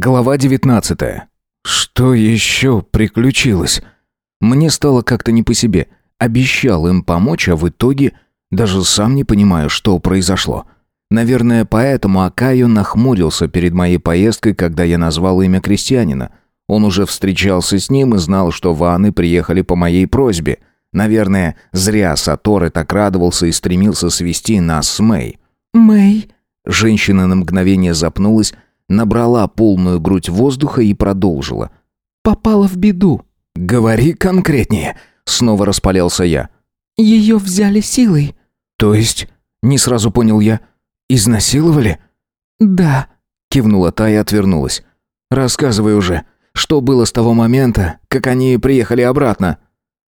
Глава 19. Что еще приключилось? Мне стало как-то не по себе. Обещал им помочь, а в итоге даже сам не понимаю, что произошло. Наверное, поэтому Акаю нахмурился перед моей поездкой, когда я назвал имя крестьянина. Он уже встречался с ним и знал, что ваны приехали по моей просьбе. Наверное, зря Саторы так радовался и стремился свести нас с Мэй. «Мэй?» Женщина на мгновение запнулась, набрала полную грудь воздуха и продолжила. «Попала в беду. «Говори конкретнее», — снова распалялся я. Ее взяли силой». «То есть?» — не сразу понял я. «Изнасиловали?» «Да», — кивнула та и отвернулась. «Рассказывай уже, что было с того момента, как они приехали обратно?»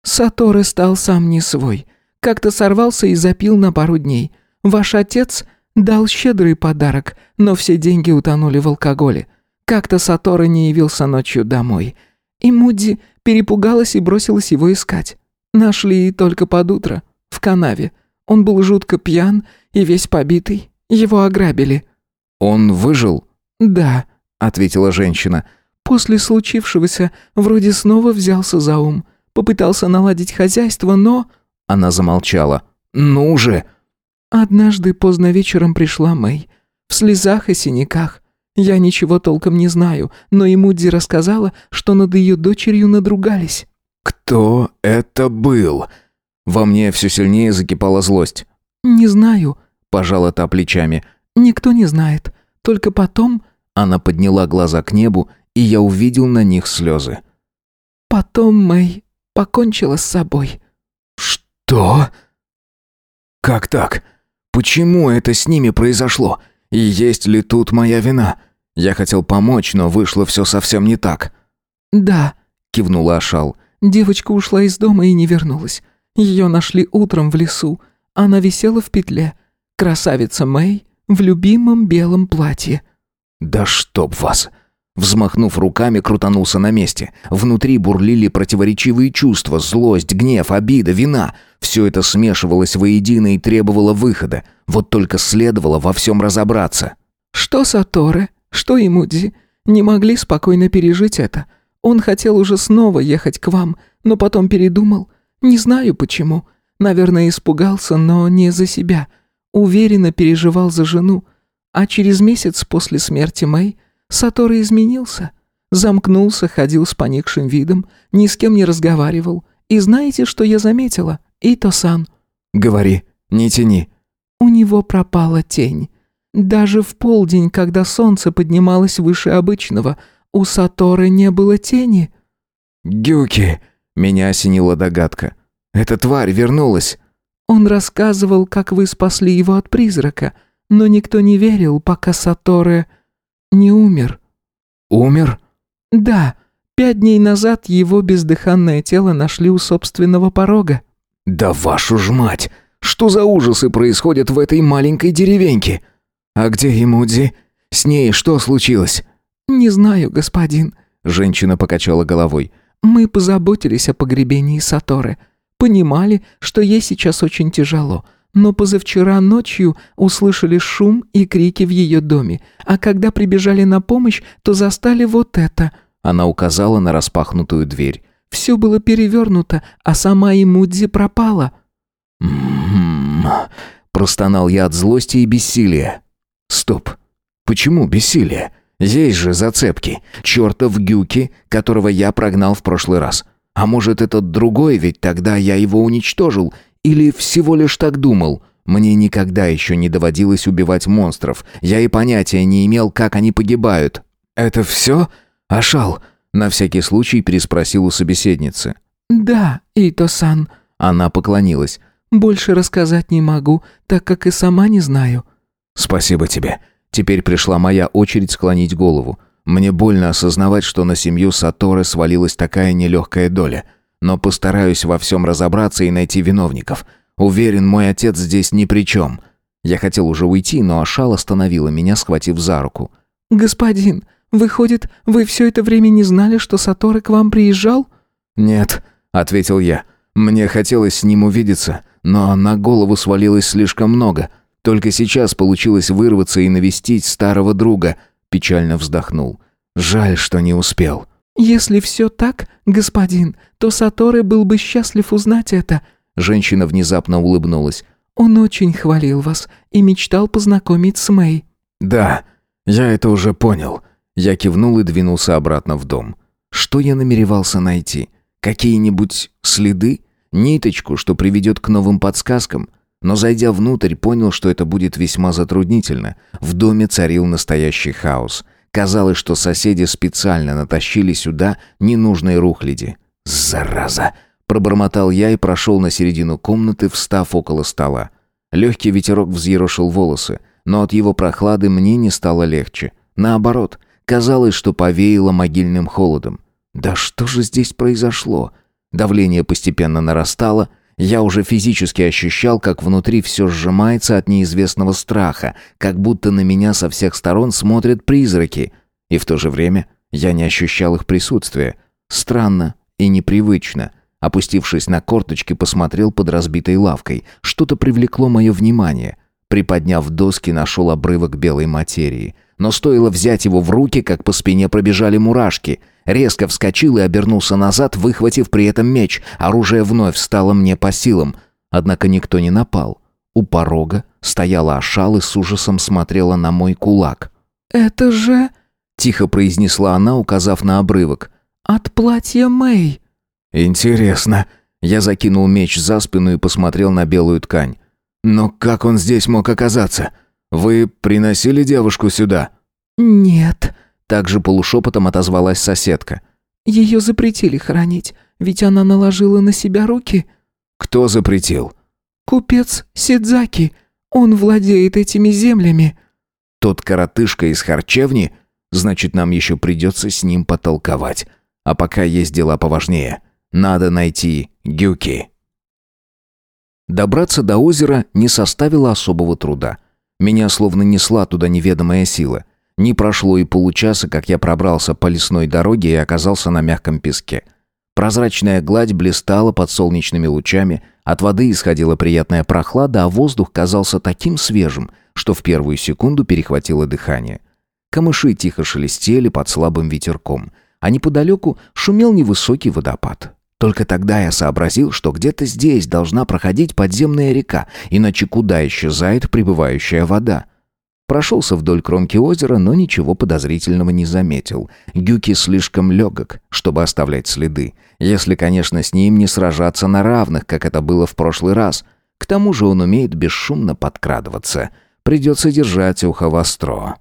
Саторы стал сам не свой. Как-то сорвался и запил на пару дней. Ваш отец Дал щедрый подарок, но все деньги утонули в алкоголе. Как-то Сатора не явился ночью домой. И Мудди перепугалась и бросилась его искать. Нашли только под утро, в канаве. Он был жутко пьян и весь побитый. Его ограбили. «Он выжил?» «Да», — ответила женщина. «После случившегося вроде снова взялся за ум. Попытался наладить хозяйство, но...» Она замолчала. «Ну же!» Однажды поздно вечером пришла Мэй. В слезах и синяках. Я ничего толком не знаю, но и Мудди рассказала, что над ее дочерью надругались. «Кто это был?» Во мне все сильнее закипала злость. «Не знаю», — пожала та плечами. «Никто не знает. Только потом...» Она подняла глаза к небу, и я увидел на них слезы. «Потом Мэй покончила с собой». «Что?» «Как так? Почему это с ними произошло? И есть ли тут моя вина? Я хотел помочь, но вышло все совсем не так». «Да», — кивнула Ашал. «Девочка ушла из дома и не вернулась. Ее нашли утром в лесу. Она висела в петле. Красавица Мэй в любимом белом платье». «Да чтоб вас!» Взмахнув руками, крутанулся на месте. Внутри бурлили противоречивые чувства, злость, гнев, обида, вина. Все это смешивалось воедино и требовало выхода. Вот только следовало во всем разобраться. «Что Саторе? Что Имудзи? Не могли спокойно пережить это? Он хотел уже снова ехать к вам, но потом передумал. Не знаю почему. Наверное, испугался, но не за себя. Уверенно переживал за жену. А через месяц после смерти Мэй Сатора изменился. Замкнулся, ходил с поникшим видом, ни с кем не разговаривал. И знаете, что я заметила? Ито-сан. Говори, не тяни. У него пропала тень. Даже в полдень, когда солнце поднималось выше обычного, у Саторы не было тени. «Гюки!» — меня осенила догадка. «Эта тварь вернулась!» Он рассказывал, как вы спасли его от призрака, но никто не верил, пока Саторы не умер». «Умер?» «Да. Пять дней назад его бездыханное тело нашли у собственного порога». «Да вашу ж мать! Что за ужасы происходят в этой маленькой деревеньке? А где Имудзи? С ней что случилось?» «Не знаю, господин», — женщина покачала головой. «Мы позаботились о погребении Саторы. Понимали, что ей сейчас очень тяжело, но позавчера ночью услышали шум и крики в ее доме, а когда прибежали на помощь, то застали вот это». Она указала на распахнутую дверь. «Все было перевернуто, а сама Имудзи пропала». «М-м-м», простонал я от злости и бессилия. «Стоп. Почему бессилие? Здесь же зацепки. Чертов Гюки, которого я прогнал в прошлый раз. А может, этот другой, ведь тогда я его уничтожил, или всего лишь так думал? Мне никогда еще не доводилось убивать монстров. Я и понятия не имел, как они погибают. «Это все? Ашал?» На всякий случай переспросил у собеседницы. «Да, Ито-сан». Она поклонилась. «Больше рассказать не могу, так как и сама не знаю». «Спасибо тебе. Теперь пришла моя очередь склонить голову. Мне больно осознавать, что на семью Саторы свалилась такая нелегкая доля но постараюсь во всем разобраться и найти виновников. Уверен, мой отец здесь ни при чем. Я хотел уже уйти, но Ашал остановила меня, схватив за руку. «Господин, выходит, вы все это время не знали, что Саторы к вам приезжал?» «Нет», — ответил я. «Мне хотелось с ним увидеться, но на голову свалилось слишком много. Только сейчас получилось вырваться и навестить старого друга», — печально вздохнул. Жаль, что не успел». «Если все так, господин, то Саторы был бы счастлив узнать это». Женщина внезапно улыбнулась. «Он очень хвалил вас и мечтал познакомить с Мэй». «Да, я это уже понял». Я кивнул и двинулся обратно в дом. Что я намеревался найти? Какие-нибудь следы? Ниточку, что приведет к новым подсказкам? Но зайдя внутрь, понял, что это будет весьма затруднительно. В доме царил настоящий хаос. Казалось, что соседи специально натащили сюда ненужные рухляди. «Зараза!» – пробормотал я и прошел на середину комнаты, встав около стола. Легкий ветерок взъерошил волосы, но от его прохлады мне не стало легче. Наоборот, казалось, что повеяло могильным холодом. «Да что же здесь произошло?» Давление постепенно нарастало – я уже физически ощущал, как внутри все сжимается от неизвестного страха, как будто на меня со всех сторон смотрят призраки. И в то же время я не ощущал их присутствия. Странно и непривычно. Опустившись на корточки, посмотрел под разбитой лавкой. Что-то привлекло мое внимание. Приподняв доски, нашел обрывок белой материи. Но стоило взять его в руки, как по спине пробежали мурашки — Резко вскочил и обернулся назад, выхватив при этом меч. Оружие вновь стало мне по силам. Однако никто не напал. У порога стояла Ашал и с ужасом смотрела на мой кулак. «Это же...» — тихо произнесла она, указав на обрывок. «От платья Мэй». «Интересно». Я закинул меч за спину и посмотрел на белую ткань. «Но как он здесь мог оказаться? Вы приносили девушку сюда?» «Нет», также полушепотом отозвалась соседка. «Ее запретили хранить, ведь она наложила на себя руки». «Кто запретил?» «Купец Сидзаки. Он владеет этими землями». «Тот коротышка из харчевни? Значит, нам еще придется с ним потолковать. А пока есть дела поважнее. Надо найти Гюки». Добраться до озера не составило особого труда. Меня словно несла туда неведомая сила. Не прошло и получаса, как я пробрался по лесной дороге и оказался на мягком песке. Прозрачная гладь блистала под солнечными лучами, от воды исходила приятная прохлада, а воздух казался таким свежим, что в первую секунду перехватило дыхание. Камыши тихо шелестели под слабым ветерком, а неподалеку шумел невысокий водопад. Только тогда я сообразил, что где-то здесь должна проходить подземная река, иначе куда исчезает прибывающая вода. Прошелся вдоль кромки озера, но ничего подозрительного не заметил. Гюки слишком легок, чтобы оставлять следы. Если, конечно, с ним не сражаться на равных, как это было в прошлый раз. К тому же он умеет бесшумно подкрадываться. Придется держать ухо востро.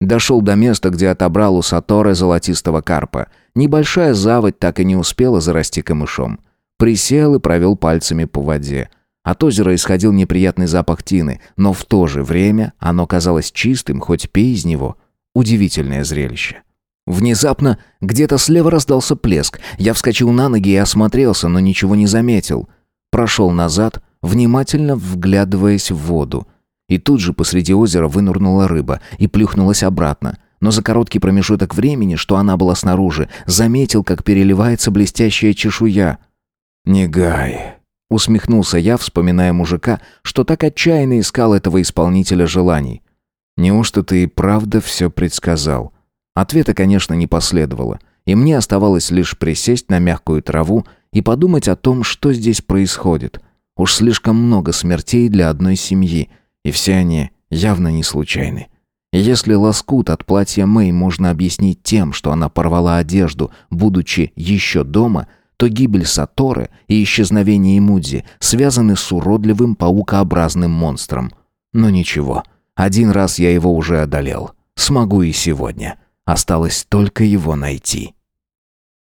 Дошел до места, где отобрал у Саторы золотистого карпа. Небольшая заводь так и не успела зарасти камышом. Присел и провел пальцами по воде. От озера исходил неприятный запах тины, но в то же время оно казалось чистым, хоть пей из него. Удивительное зрелище. Внезапно где-то слева раздался плеск. Я вскочил на ноги и осмотрелся, но ничего не заметил. Прошел назад, внимательно вглядываясь в воду. И тут же посреди озера вынырнула рыба и плюхнулась обратно. Но за короткий промежуток времени, что она была снаружи, заметил, как переливается блестящая чешуя. «Негай, Усмехнулся я, вспоминая мужика, что так отчаянно искал этого исполнителя желаний. Неужто ты и правда все предсказал? Ответа, конечно, не последовало, и мне оставалось лишь присесть на мягкую траву и подумать о том, что здесь происходит. Уж слишком много смертей для одной семьи, и все они явно не случайны. Если лоскут от платья Мэй можно объяснить тем, что она порвала одежду, будучи еще дома – то гибель Саторы и исчезновение Имудзи связаны с уродливым паукообразным монстром. Но ничего, один раз я его уже одолел. Смогу и сегодня. Осталось только его найти.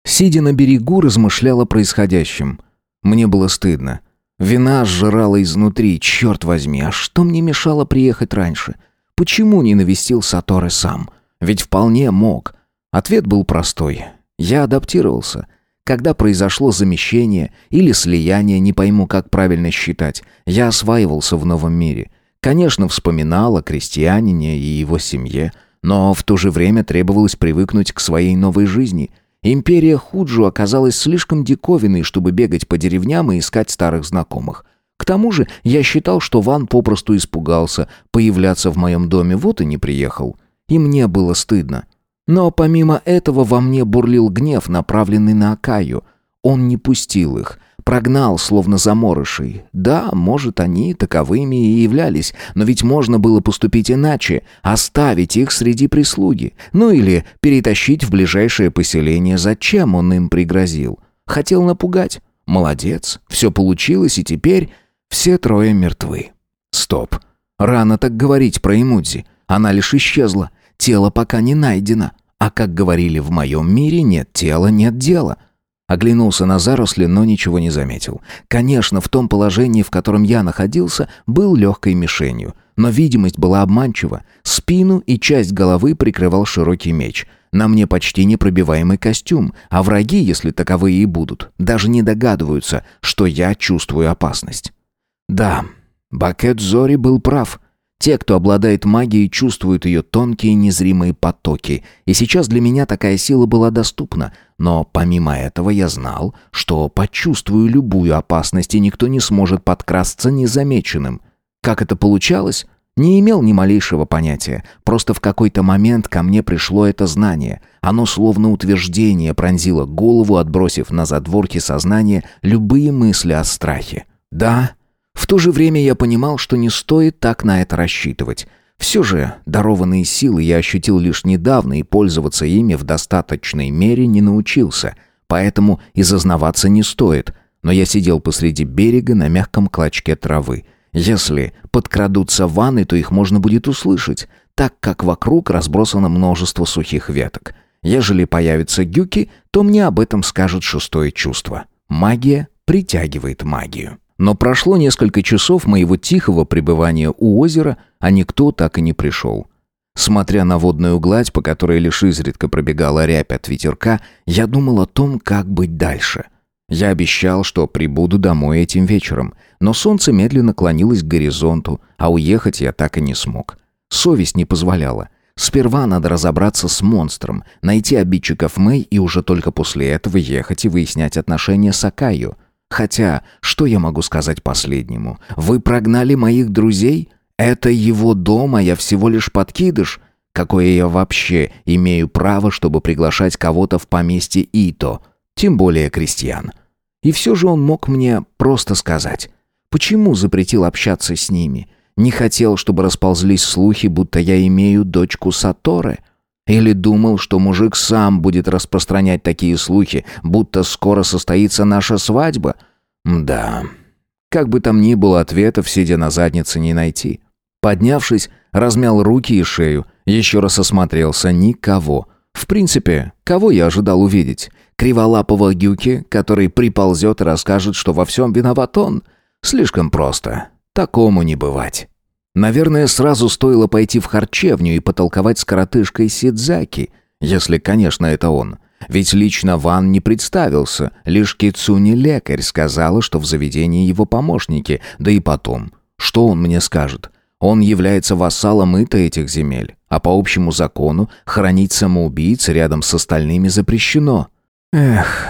Сидя на берегу, размышляла о происходящем. Мне было стыдно. Вина сжирала изнутри, черт возьми, а что мне мешало приехать раньше? Почему не навестил Саторы сам? Ведь вполне мог. Ответ был простой. Я адаптировался — когда произошло замещение или слияние, не пойму, как правильно считать, я осваивался в новом мире. Конечно, вспоминал о крестьянине и его семье, но в то же время требовалось привыкнуть к своей новой жизни. Империя Худжу оказалась слишком диковинной, чтобы бегать по деревням и искать старых знакомых. К тому же я считал, что Ван попросту испугался появляться в моем доме, вот и не приехал. И мне было стыдно. Но помимо этого во мне бурлил гнев, направленный на Акаю. Он не пустил их, прогнал, словно заморышей. Да, может, они таковыми и являлись, но ведь можно было поступить иначе, оставить их среди прислуги, ну или перетащить в ближайшее поселение. Зачем он им пригрозил? Хотел напугать? Молодец, все получилось, и теперь все трое мертвы. Стоп. Рано так говорить про Эмудзи. Она лишь исчезла. Тело пока не найдено. А как говорили в моем мире, нет тела, нет дела. Оглянулся на заросли, но ничего не заметил. Конечно, в том положении, в котором я находился, был легкой мишенью. Но видимость была обманчива. Спину и часть головы прикрывал широкий меч. На мне почти непробиваемый костюм, а враги, если таковые и будут, даже не догадываются, что я чувствую опасность. Да, Бакет Зори был прав. Те, кто обладает магией, чувствуют ее тонкие незримые потоки. И сейчас для меня такая сила была доступна. Но помимо этого я знал, что почувствую любую опасность, и никто не сможет подкрасться незамеченным. Как это получалось? Не имел ни малейшего понятия. Просто в какой-то момент ко мне пришло это знание. Оно словно утверждение пронзило голову, отбросив на задворки сознания любые мысли о страхе. Да, в то же время я понимал, что не стоит так на это рассчитывать. Все же дарованные силы я ощутил лишь недавно и пользоваться ими в достаточной мере не научился, поэтому и зазнаваться не стоит. Но я сидел посреди берега на мягком клочке травы. Если подкрадутся ванны, то их можно будет услышать, так как вокруг разбросано множество сухих веток. Ежели появятся гюки, то мне об этом скажет шестое чувство. Магия притягивает магию. Но прошло несколько часов моего тихого пребывания у озера, а никто так и не пришел. Смотря на водную гладь, по которой лишь изредка пробегала рябь от ветерка, я думал о том, как быть дальше. Я обещал, что прибуду домой этим вечером, но солнце медленно клонилось к горизонту, а уехать я так и не смог. Совесть не позволяла. Сперва надо разобраться с монстром, найти обидчиков Мэй и уже только после этого ехать и выяснять отношения с Акаю — Хотя, что я могу сказать последнему? Вы прогнали моих друзей? Это его дом, а я всего лишь подкидыш. Какое я вообще имею право, чтобы приглашать кого-то в поместье Ито? Тем более крестьян. И все же он мог мне просто сказать. Почему запретил общаться с ними? Не хотел, чтобы расползлись слухи, будто я имею дочку Саторы? Или думал, что мужик сам будет распространять такие слухи, будто скоро состоится наша свадьба? Да. Как бы там ни было, ответов, сидя на заднице, не найти. Поднявшись, размял руки и шею, еще раз осмотрелся. Никого. В принципе, кого я ожидал увидеть? Криволапого Гюки, который приползет и расскажет, что во всем виноват он? Слишком просто. Такому не бывать. Наверное, сразу стоило пойти в харчевню и потолковать с коротышкой Сидзаки, если, конечно, это он. Ведь лично Ван не представился, лишь Кицуни лекарь сказала, что в заведении его помощники, да и потом. Что он мне скажет? Он является вассалом Ита этих земель, а по общему закону хранить самоубийц рядом с остальными запрещено. Эх,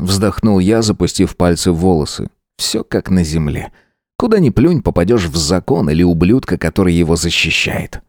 вздохнул я, запустив пальцы в волосы. Все как на земле. Куда ни плюнь, попадешь в закон или ублюдка, который его защищает.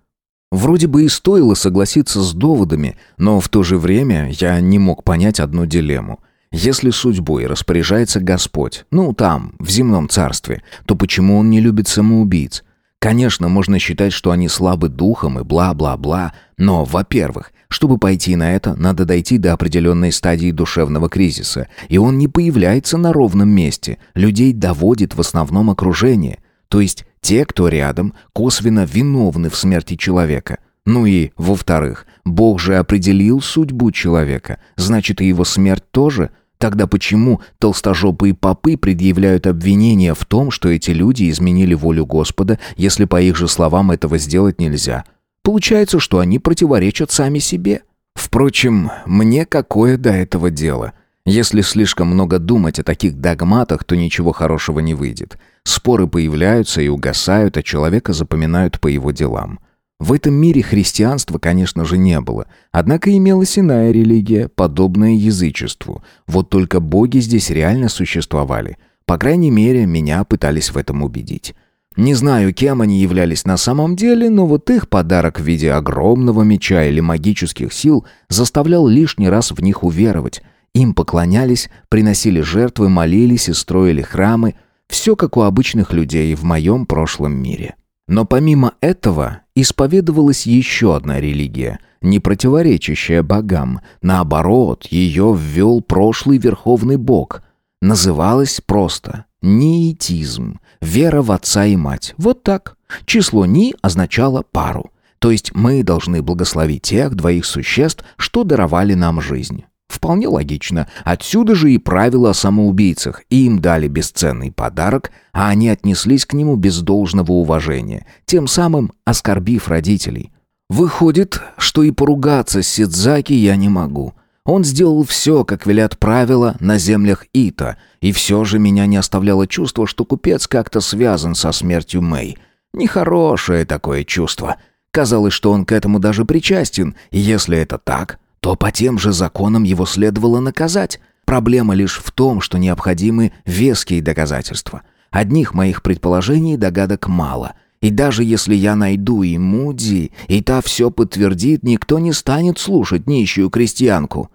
Вроде бы и стоило согласиться с доводами, но в то же время я не мог понять одну дилемму. Если судьбой распоряжается Господь, ну там, в земном царстве, то почему он не любит самоубийц? Конечно, можно считать, что они слабы духом и бла-бла-бла, но, во-первых, чтобы пойти на это, надо дойти до определенной стадии душевного кризиса, и он не появляется на ровном месте, людей доводит в основном окружение, то есть те, кто рядом, косвенно виновны в смерти человека. Ну и, во-вторых, Бог же определил судьбу человека, значит и его смерть тоже – Тогда почему толстожопые попы предъявляют обвинения в том, что эти люди изменили волю Господа, если по их же словам этого сделать нельзя? Получается, что они противоречат сами себе. Впрочем, мне какое до этого дело? Если слишком много думать о таких догматах, то ничего хорошего не выйдет. Споры появляются и угасают, а человека запоминают по его делам. В этом мире христианства, конечно же, не было. Однако имелась иная религия, подобная язычеству. Вот только боги здесь реально существовали. По крайней мере, меня пытались в этом убедить. Не знаю, кем они являлись на самом деле, но вот их подарок в виде огромного меча или магических сил заставлял лишний раз в них уверовать. Им поклонялись, приносили жертвы, молились и строили храмы. Все как у обычных людей в моем прошлом мире. Но помимо этого исповедовалась еще одна религия, не противоречащая богам. Наоборот, ее ввел прошлый верховный бог. Называлась просто Ниитизм. Вера в отца и мать. Вот так. Число «ни» означало пару. То есть мы должны благословить тех двоих существ, что даровали нам жизнь. Вполне логично. Отсюда же и правило о самоубийцах. Им дали бесценный подарок, а они отнеслись к нему без должного уважения, тем самым оскорбив родителей. Выходит, что и поругаться с Сидзаки я не могу. Он сделал все, как велят правила на землях Ита, и все же меня не оставляло чувство, что купец как-то связан со смертью Мэй. Нехорошее такое чувство. Казалось, что он к этому даже причастен, и если это так, то по тем же законам его следовало наказать. Проблема лишь в том, что необходимы веские доказательства. Одних моих предположений и догадок мало — и даже если я найду и Муди, и та все подтвердит, никто не станет слушать нищую крестьянку.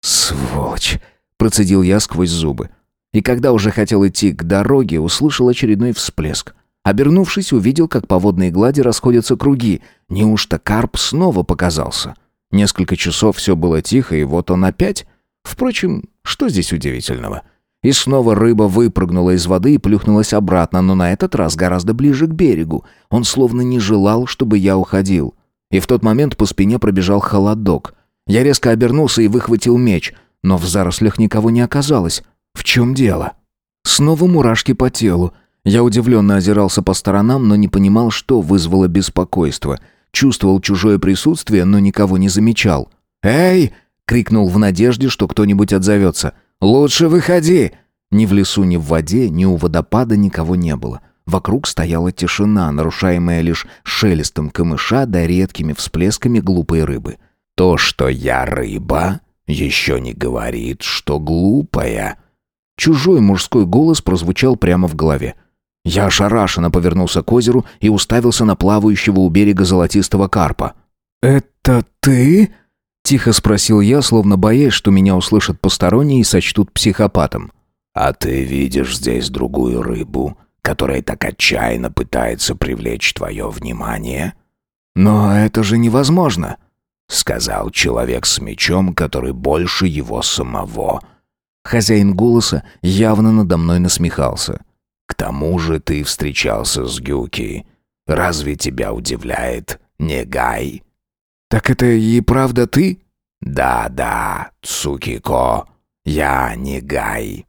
«Сволочь!» — процедил я сквозь зубы. И когда уже хотел идти к дороге, услышал очередной всплеск. Обернувшись, увидел, как по водной глади расходятся круги. Неужто карп снова показался? Несколько часов все было тихо, и вот он опять. Впрочем, что здесь удивительного? И снова рыба выпрыгнула из воды и плюхнулась обратно, но на этот раз гораздо ближе к берегу. Он словно не желал, чтобы я уходил. И в тот момент по спине пробежал холодок. Я резко обернулся и выхватил меч, но в зарослях никого не оказалось. В чем дело? Снова мурашки по телу. Я удивленно озирался по сторонам, но не понимал, что вызвало беспокойство. Чувствовал чужое присутствие, но никого не замечал. «Эй!» — крикнул в надежде, что кто-нибудь отзовется. «Лучше выходи!» Ни в лесу, ни в воде, ни у водопада никого не было. Вокруг стояла тишина, нарушаемая лишь шелестом камыша да редкими всплесками глупой рыбы. «То, что я рыба, еще не говорит, что глупая». Чужой мужской голос прозвучал прямо в голове. Я ошарашенно повернулся к озеру и уставился на плавающего у берега золотистого карпа. «Это ты?» Тихо спросил я, словно боясь, что меня услышат посторонние и сочтут психопатом. «А ты видишь здесь другую рыбу, которая так отчаянно пытается привлечь твое внимание?» «Но это же невозможно!» — сказал человек с мечом, который больше его самого. Хозяин голоса явно надо мной насмехался. «К тому же ты встречался с Гюки. Разве тебя удивляет Негай?» «Так это и правда ты?» «Да-да, Цукико, я не Гай».